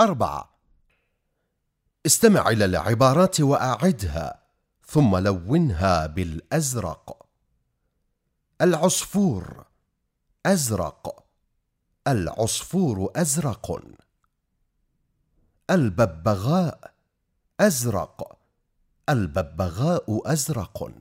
أربعة. استمع إلى العبارات وأعدها ثم لونها بالأزرق. العصفور أزرق. العصفور أزرق. الببغاء أزرق. الببغاء أزرق.